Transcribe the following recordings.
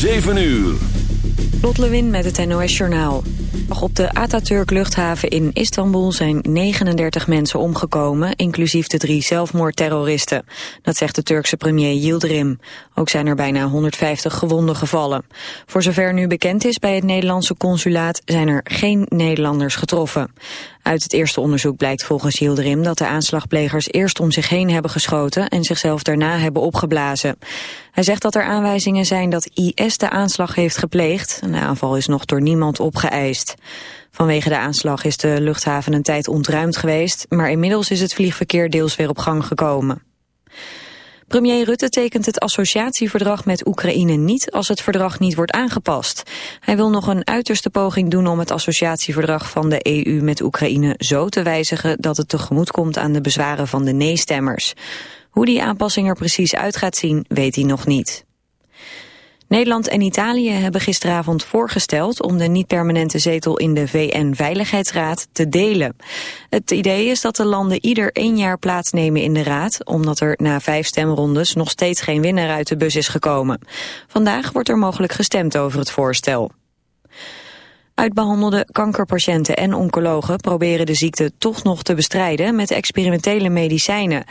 7 uur. Lot Lewin met het NOS Journaal. Op de Atatürk luchthaven in Istanbul zijn 39 mensen omgekomen, inclusief de drie zelfmoordterroristen. Dat zegt de Turkse premier Yildirim. Ook zijn er bijna 150 gewonden gevallen. Voor zover nu bekend is bij het Nederlandse consulaat zijn er geen Nederlanders getroffen. Uit het eerste onderzoek blijkt volgens Yildirim dat de aanslagplegers eerst om zich heen hebben geschoten en zichzelf daarna hebben opgeblazen. Hij zegt dat er aanwijzingen zijn dat IS de aanslag heeft gepleegd. De aanval is nog door niemand opgeëist. Vanwege de aanslag is de luchthaven een tijd ontruimd geweest, maar inmiddels is het vliegverkeer deels weer op gang gekomen. Premier Rutte tekent het associatieverdrag met Oekraïne niet als het verdrag niet wordt aangepast. Hij wil nog een uiterste poging doen om het associatieverdrag van de EU met Oekraïne zo te wijzigen dat het tegemoet komt aan de bezwaren van de nee-stemmers. Hoe die aanpassing er precies uit gaat zien, weet hij nog niet. Nederland en Italië hebben gisteravond voorgesteld om de niet-permanente zetel in de VN-veiligheidsraad te delen. Het idee is dat de landen ieder één jaar plaatsnemen in de raad, omdat er na vijf stemrondes nog steeds geen winnaar uit de bus is gekomen. Vandaag wordt er mogelijk gestemd over het voorstel. Uitbehandelde kankerpatiënten en oncologen proberen de ziekte toch nog te bestrijden met experimentele medicijnen.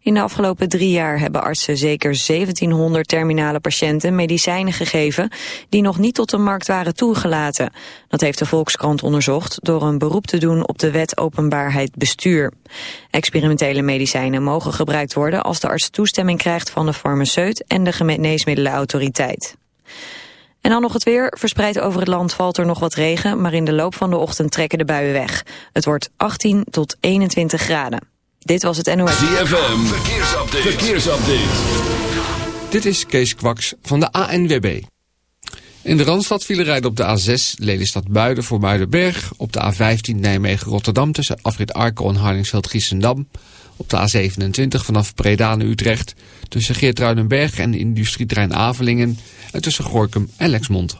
In de afgelopen drie jaar hebben artsen zeker 1700 terminale patiënten medicijnen gegeven die nog niet tot de markt waren toegelaten. Dat heeft de Volkskrant onderzocht door een beroep te doen op de wet openbaarheid bestuur. Experimentele medicijnen mogen gebruikt worden als de arts toestemming krijgt van de farmaceut en de geneesmiddelenautoriteit. En dan nog het weer. Verspreid over het land valt er nog wat regen, maar in de loop van de ochtend trekken de buien weg. Het wordt 18 tot 21 graden. Dit was het NOS. ZFM, verkeersupdate. verkeersupdate. Dit is Kees Kwaks van de ANWB. In de Randstad vielen rijden op de A6 Lelystad Buiden voor Muidenberg. Op de A15 Nijmegen-Rotterdam tussen Afrit Arkel en Hardingsveld-Giessendam. Op de A27 vanaf Breda naar Utrecht tussen Geertruidenberg en industrietrein Avelingen en tussen Gorkum en Lexmond.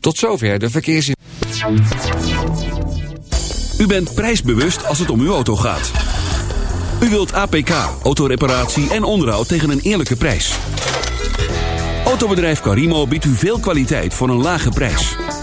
Tot zover de verkeersin. U bent prijsbewust als het om uw auto gaat. U wilt APK, autoreparatie en onderhoud tegen een eerlijke prijs. Autobedrijf Carimo biedt u veel kwaliteit voor een lage prijs.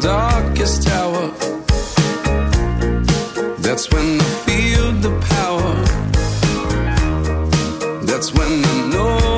Darkest tower, that's when I feel the power. That's when I know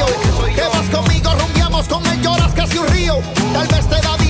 vacío. Quemas conmigo, rumbiamos con él, lloras casi un río. Tal vez te da vida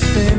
fade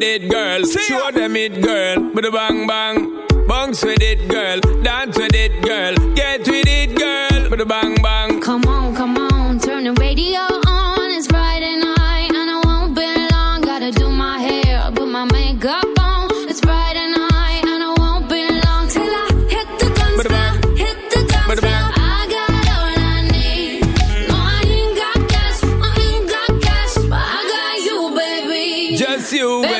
with it, girl. Show them it, girl. With the bang bang. Bounce with it, girl. Dance with it, girl. Get with it, girl. With the bang bang. Come on, come on. Turn the radio on. It's Friday night and I won't be long. Gotta do my hair, put my makeup on. It's Friday night and won't be long till I hit the dance floor. Hit the dance floor. you.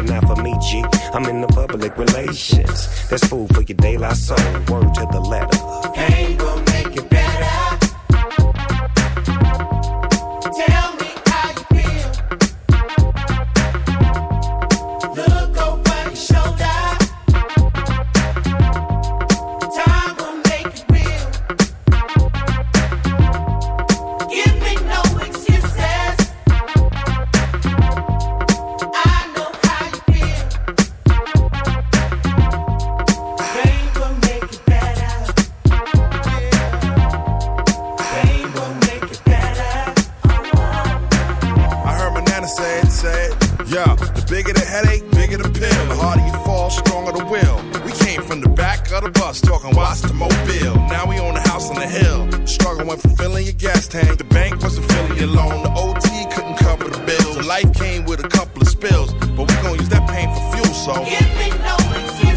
but not for me, G. I'm in the public relations. That's food for your daylight soul. pain with a couple of spills, but we gon' use that pain for fuel, so. Give me no excuse.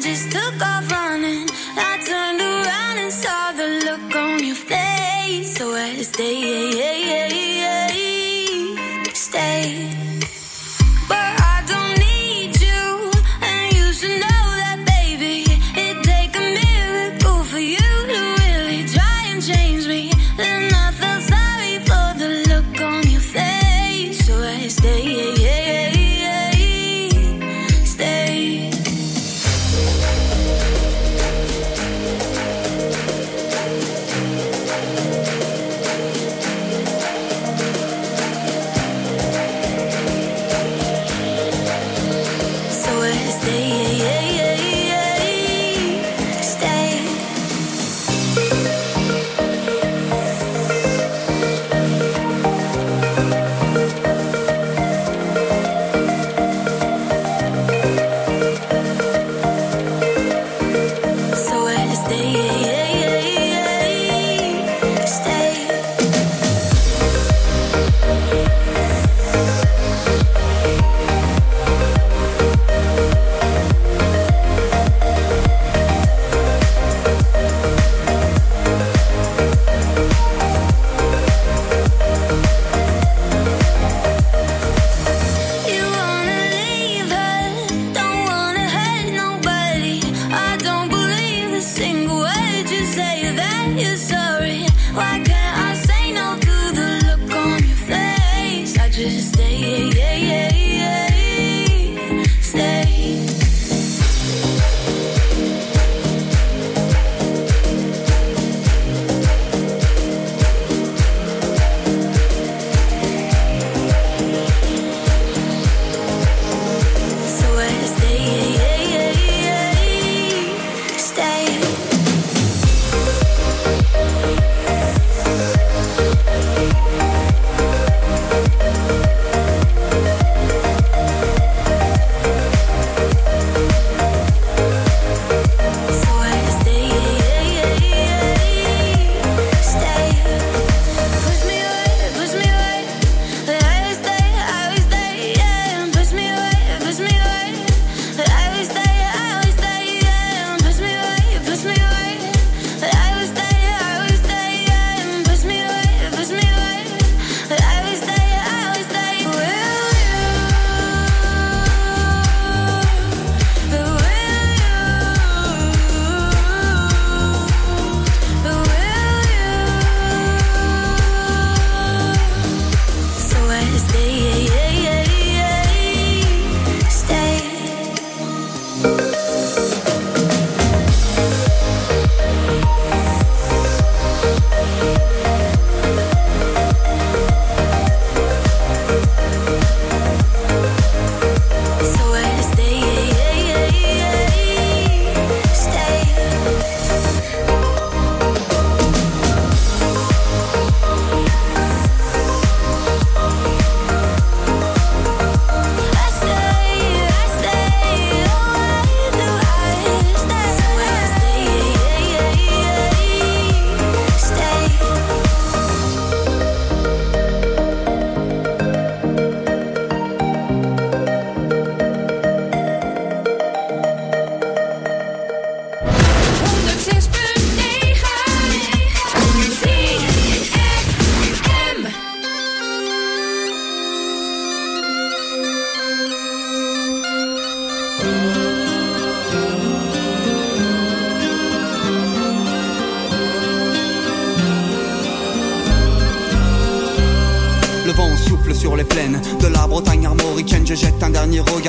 Just took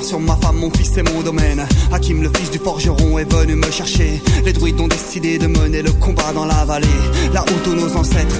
sur ma femme, mon fils et mon domaine. Hakim, le fils du forgeron, est venu me chercher. Les druides ont décidé de mener le combat dans la vallée. Là où tous nos ancêtres,